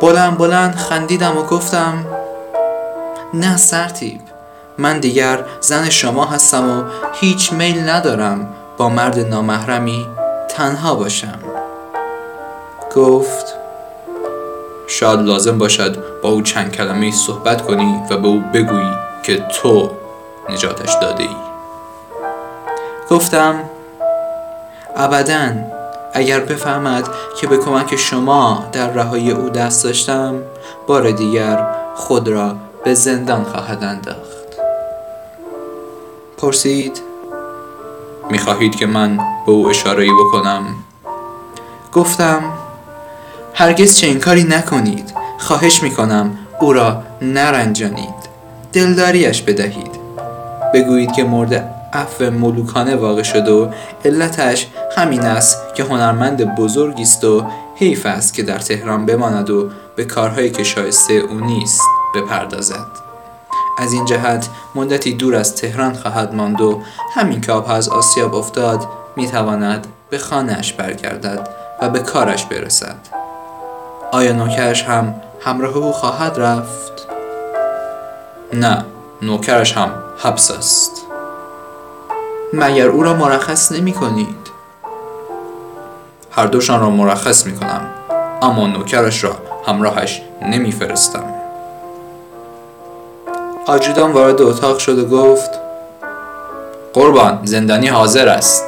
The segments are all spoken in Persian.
بلند بلند خندیدم و گفتم نه سرتیب من دیگر زن شما هستم و هیچ میل ندارم با مرد نامحرمی تنها باشم. گفت شاید لازم باشد با او چند کلمه صحبت کنی و به او بگویی که تو نجاتش داده ای گفتم ابدا. اگر بفهمد که به کمک شما در رهایی او دست داشتم بار دیگر خود را به زندان خواهد انداخت. پرسید می‌خواهید که من به او اشاره بکنم؟ گفتم هرگز چنین کاری نکنید. خواهش می‌کنم او را نرنجانید. دلداریش بدهید. بگویید که مورد عفو ملوکانه واقع شد و علتش همین است که هنرمند بزرگی است و حیف است که در تهران بماند و به کارهایی که شایسته او نیست بپردازد از این جهت مدتی دور از تهران خواهد ماند و همین که آبها از آسیاب افتاد می‌تواند به خانهاش برگردد و به کارش برسد آیا نوکرش هم همراه او خواهد رفت؟ نه نوکرش هم حبس است مگر او را مرخص نمی کنید؟ هر دوشان را مرخص می کنم اما نوکرش را همراهش نمی فرستم آجودان وارد اتاق شد و گفت قربان زندانی حاضر است.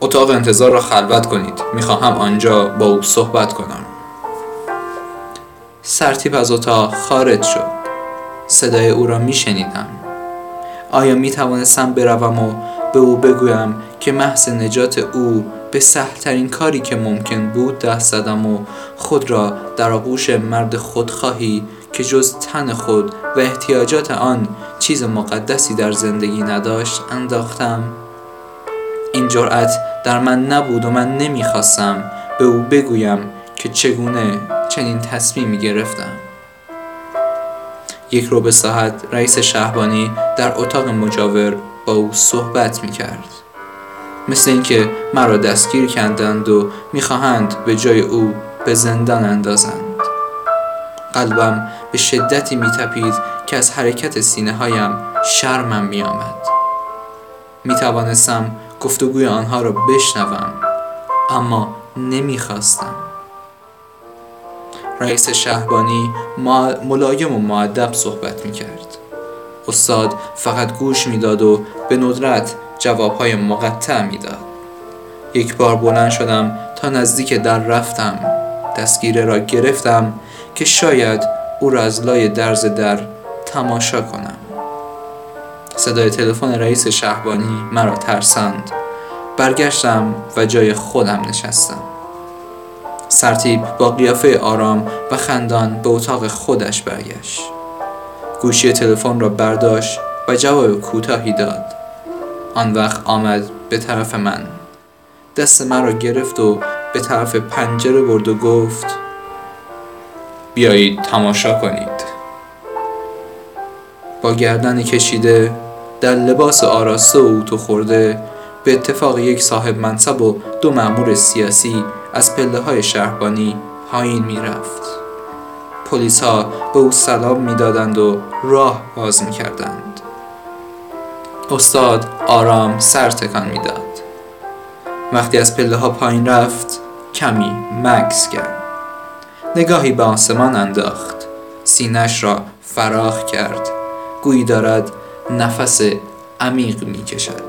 اتاق انتظار را خلوت کنید. می‌خواهم آنجا با او صحبت کنم. سرتیپ از اتاق خارج شد. صدای او را می شنیدم آیا می توانستم بروم و به او بگویم که محض نجات او به سهلترین کاری که ممکن بود دست زدم و خود را در آغوش مرد خودخواهی که جز تن خود و احتیاجات آن چیز مقدسی در زندگی نداشت انداختم. این جرأت در من نبود و من نمی‌خواستم به او بگویم که چگونه چنین تصمیمی گرفتم. یک رو به ساعت رئیس شهبانی در اتاق مجاور او صحبت می کرد مثل اینکه مرا دستگیر کردند و می‌خواهند به جای او به زندان اندازند. قلبم به شدتی میتپید که از حرکت سینه هایم شرمم میآمد. می توانستم گفتگوی آنها را بشنوم اما نمی‌خواستم. رئیس شهبانی ملایم و معدب صحبت می کرد. استاد فقط گوش می‌داد و به ندرت جوابهای مقطع می‌داد. یک بار بلند شدم تا نزدیک در رفتم. دستگیره را گرفتم که شاید او را از لای درز در تماشا کنم. صدای تلفن رئیس شهبانی مرا ترساند. برگشتم و جای خودم نشستم. سرتیب با قیافه آرام و خندان به اتاق خودش برگشت. گوشی تلفن را برداشت و جواب کوتاهی داد. آن وقت آمد به طرف من. دست من را گرفت و به طرف پنجره برد و گفت بیایید تماشا کنید. با گردن کشیده در لباس آراسته و اوتو خورده به اتفاق یک صاحب منصب و دو مأمور سیاسی از پله های شهربانی پایین می رفت پلیس ها به او سلام می دادند و راه باز می کردند استاد آرام سر تکان می داد وقتی از پله ها پایین رفت کمی مکس کرد. نگاهی به آسمان انداخت. سینش را فراخ کرد. گویی دارد نفس عمیق می کشد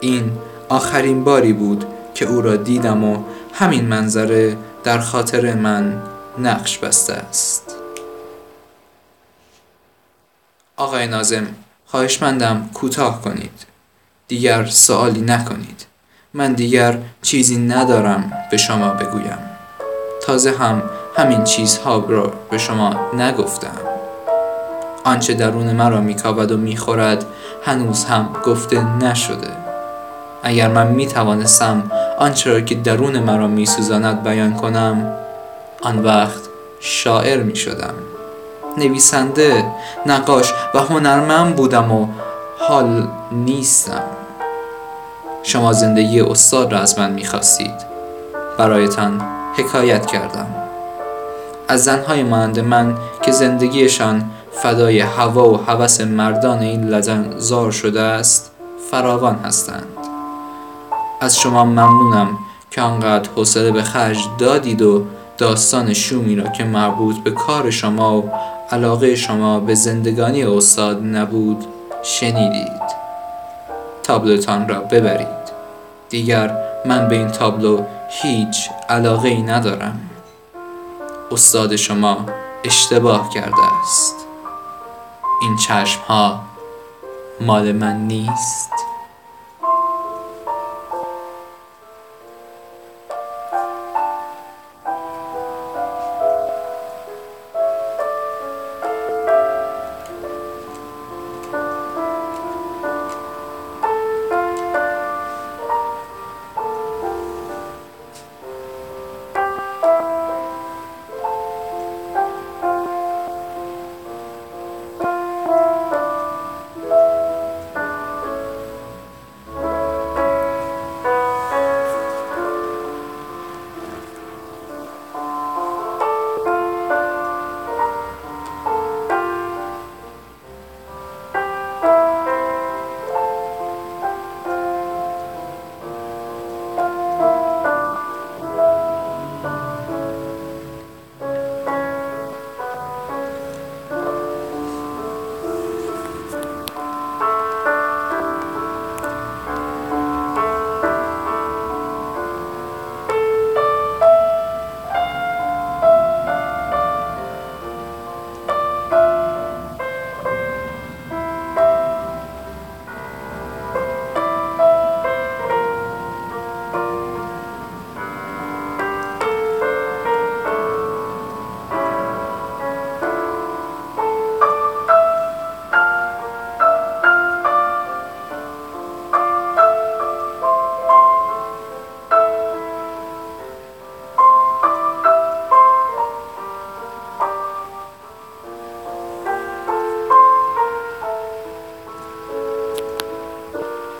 این آخرین باری بود که او را دیدم و همین منظره در خاطر من نقش بسته است. آقای نازم خواهشمندم کوتاه کنید. دیگر سوالی نکنید. من دیگر چیزی ندارم به شما بگویم. تازه هم همین چیزها را به شما نگفتم. آنچه درون مرا میکاود و می‌خورد هنوز هم گفته نشده. اگر من می توانستم آنچه را که درون مرا می سوزاند بیان کنم آن وقت شاعر می شدم نویسنده نقاش و هنرمند بودم و حال نیستم. شما زندگی استاد را از من می خواستید برایتان حکایت کردم. از زنهای مانند من که زندگیشان فدای هوا و هوس مردان این لدن زار شده است فراوان هستند. از شما ممنونم که آنقدر حوصله به خرج دادید و داستان شومی را که مربوط به کار شما و علاقه شما به زندگانی استاد نبود شنیدید. تابلوتان را ببرید. دیگر من به این تابلو هیچ علاقه ای ندارم. استاد شما اشتباه کرده است. این چشم ها مال من نیست.